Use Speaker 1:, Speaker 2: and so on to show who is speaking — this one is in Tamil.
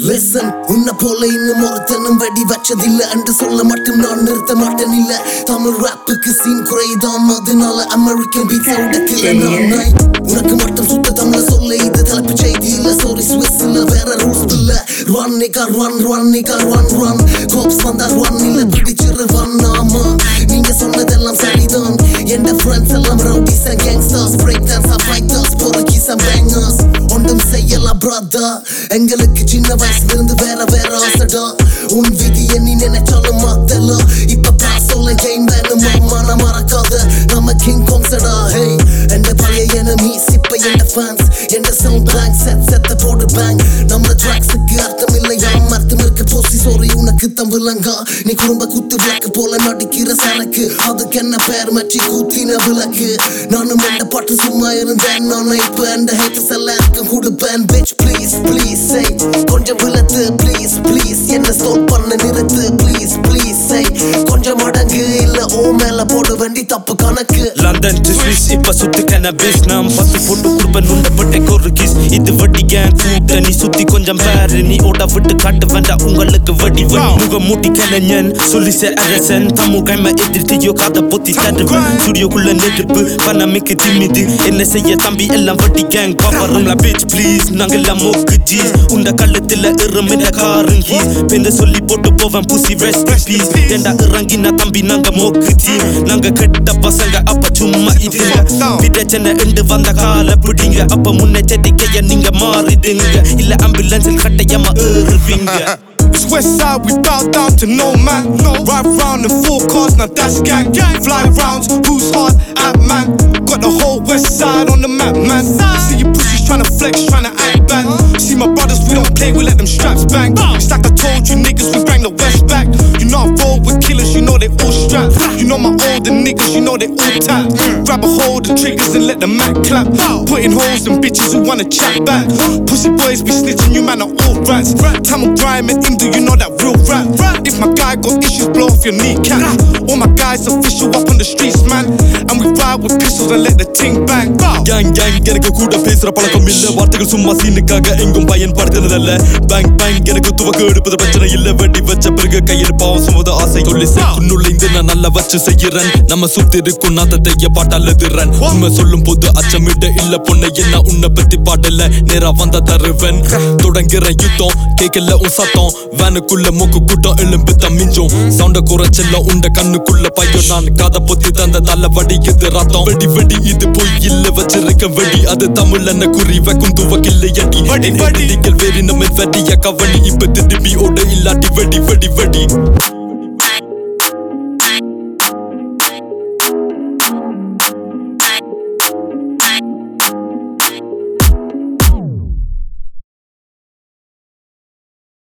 Speaker 1: லெசன் உன்னை போல இன்னும் ஒருத்தனும் வெடி வச்சதில்ல என்று சொல்ல மட்டும் நான் நிறுத்த மாட்டேன் இல்ல. தமிழ் ராப்புக்கு சீன் குறைதான் அதனால அமெரிக்கன் பீட்ஸை உடைக்கல நான். உனக்கு மட்டும் சுத்த தமிழ சொல்ல இது தலைப்பு செய்தி இல்ல. சாரி ஸ்விஸ் இல்ல வேற ரூல்ஸ் இல்ல. ரன் நிகா ரன் ரன் நிகா ரன் ரன் கோப்ஸ் வந்தா ரன் இல்ல பிடிச்சிரு ரன் ஆமா. நீங்க சொன்னதெல்லாம் சரிதான். என் ஃப்ரெண்ட்ஸ் எல்லாம் rowdies and gangsters break dance fighters பொறுக்கி சம் பேங்கர்ஸ் ஒன்றும் செய்யலாம் பிராதா எங்களுக்கு சின்ன வயசுல இருந்து வேற வேற ஆசைடா. உன் விதி எண்ணி நினைச்சாலும் மாத்தலாம் இப்ப பாஸ் சொல்ல கேம் இப்ப எந்த ஃபேன்ஸ் எந்த சவுண்ட் பேங்க் செட் செத்த போடு பேங்க் நம்ம ட்ராக்ஸுக்கு அர்த்தம் இல்லையா அர்த்தம் இருக்கு போசி சோரி உனக்கு தம்புலங்கா. நீ குடும்ப குத்து விளக்கு போல நடிக்கிற சரக்கு. அதுக்கு என்ன பேர்? மச்சி கூத்தின விளக்கு. நானும் எந்த பாட்டு சும்மா இருந்தேன். நான் இப்ப அந்த ஹேட்டர்ஸ் எல்லாருக்கும் கொடுப்பேன். Bitch please please say. கொஞ்சம் விளத்து ப்ளீஸ் ப்ளீஸ் என்ன ஸ்டோல் பண்ண நிறுத்து? Please please say. கொஞ்சம் அடங்கு இல்ல ஓ மேல போட வேண்டி தப்பு கணக்கு.
Speaker 2: லண்டன் டு ஸ்விஸ் இப்ப சுத்து கனபிஸ் நாம் பத்து போட்டு குடுப்ப நுண்டப்பட்ட ஒரு கிஸ் இது வட்டி கேங் கூட்டணி சுத்தி கொஞ்சம் பாரு. நீ ஓட விட்டு காட்டு வேண்டாம் உங்களுக்கு வடி முக மூட்டி கலைஞன் சொல்லி சார் அரசன். தம்மு கைம எதிர்த்தியோ காத பொத்தி தருவன் ஸ்டுடியோக்குள்ள நெருப்பு பணமிக்கு திமிது. என்ன செய்ய தம்பி எல்லாம் வட்டி கேங் பாப்பறம்ல bitch ப்ளீஸ் நாங்க எல்லாம் மோக்கு ஜீஸ் உண்ட கள்ளத்துல இறும் இந்த காரும் ஹீஸ் பெந்த சொல்லி போட்டு போவேன் புசி ரெஸ்ட் ப்ளீஸ் ஏண்டா இறங்கினா தம்பி நாங்க மோக்கு டீம் நாங்க கெட்ட பசங்க அப்ப சும்மா இது பிரச்சனை இண்டு வந்த கால பிடிங்க அப்ப முன்னெச்சரிக்கைய நீங்க மாறிடுங்க இல்ல ஆம்புலன்ஸில் கட்டையமா ஏறுவீங்க
Speaker 3: It's west side, we bow down to no man. No. Ride round in four cars, now that's gang. Fly rounds, who's hard at man? Got the whole west side on the map, man. See you pussies tryna flex, tryna act bad. See my brothers, we don't play, we let them straps bang. It's like I told you niggas, we bring the west back. You know I roll with killers, you know they all strapped. You know my older niggas, you know they all tapped. Grab a hold of triggers and let the Mac clap. Putting holes in bitches who wanna chat back. Pussy boys be snitching, you man are all rats. Tamil grime and Indo, you know that real rap. If my guy got issues, blow off your kneecap. All my guys official up on the streets, man. And we ride with pistols and let the ting bang.
Speaker 2: Gang gang எனக்கு கூட பேசுற பழக்கம் இல்ல. வார்த்தைகள் சும்மா சீனுக்காக எங்கும் பயன்படுத்தினதல்ல. பேங்க் பேங்க் எனக்கு துவக்க எடுப்பது பிரச்சனை இல்ல. வெட்டி வச்ச பிறகு கையில் பாவம் சுமத ஆசை சொல்லி நுழைந்து நான் நல்லா வச்சு செய்யறேன் நம்ம சுத்தி இருக்கும் நாத்தத்தைய பாட்டால திறன் உண்மை சொல்லும் போது அச்சமிட இல்ல பொண்ணை என்ன உன்னை பத்தி பாடல? நேரா வந்த தருவன். தொடங்குற யுத்தம். கேட்கல உன் சத்தம். வேனுக்குள்ள மூக்கு கூட்டம் எலும்பு தம்மிஞ்சும் சவுண்ட குறைச்சல உண்ட கண்ணுக்குள்ள பையன். நான் காத பொத்தி தந்த தள்ள வடி இது ரத்தம். வெடி வெடி இது போய் இல்ல வச்சிருக்க வெடி அது தமிழ் என்ன குறி வைக்கும் துவக்கில்லை அடி
Speaker 3: வடி, வடி.
Speaker 2: வேறி நம்ம வெடிய கவனி. இப்ப திரும்பி ஓட இல்லாட்டி வெடி வெடி வெடி.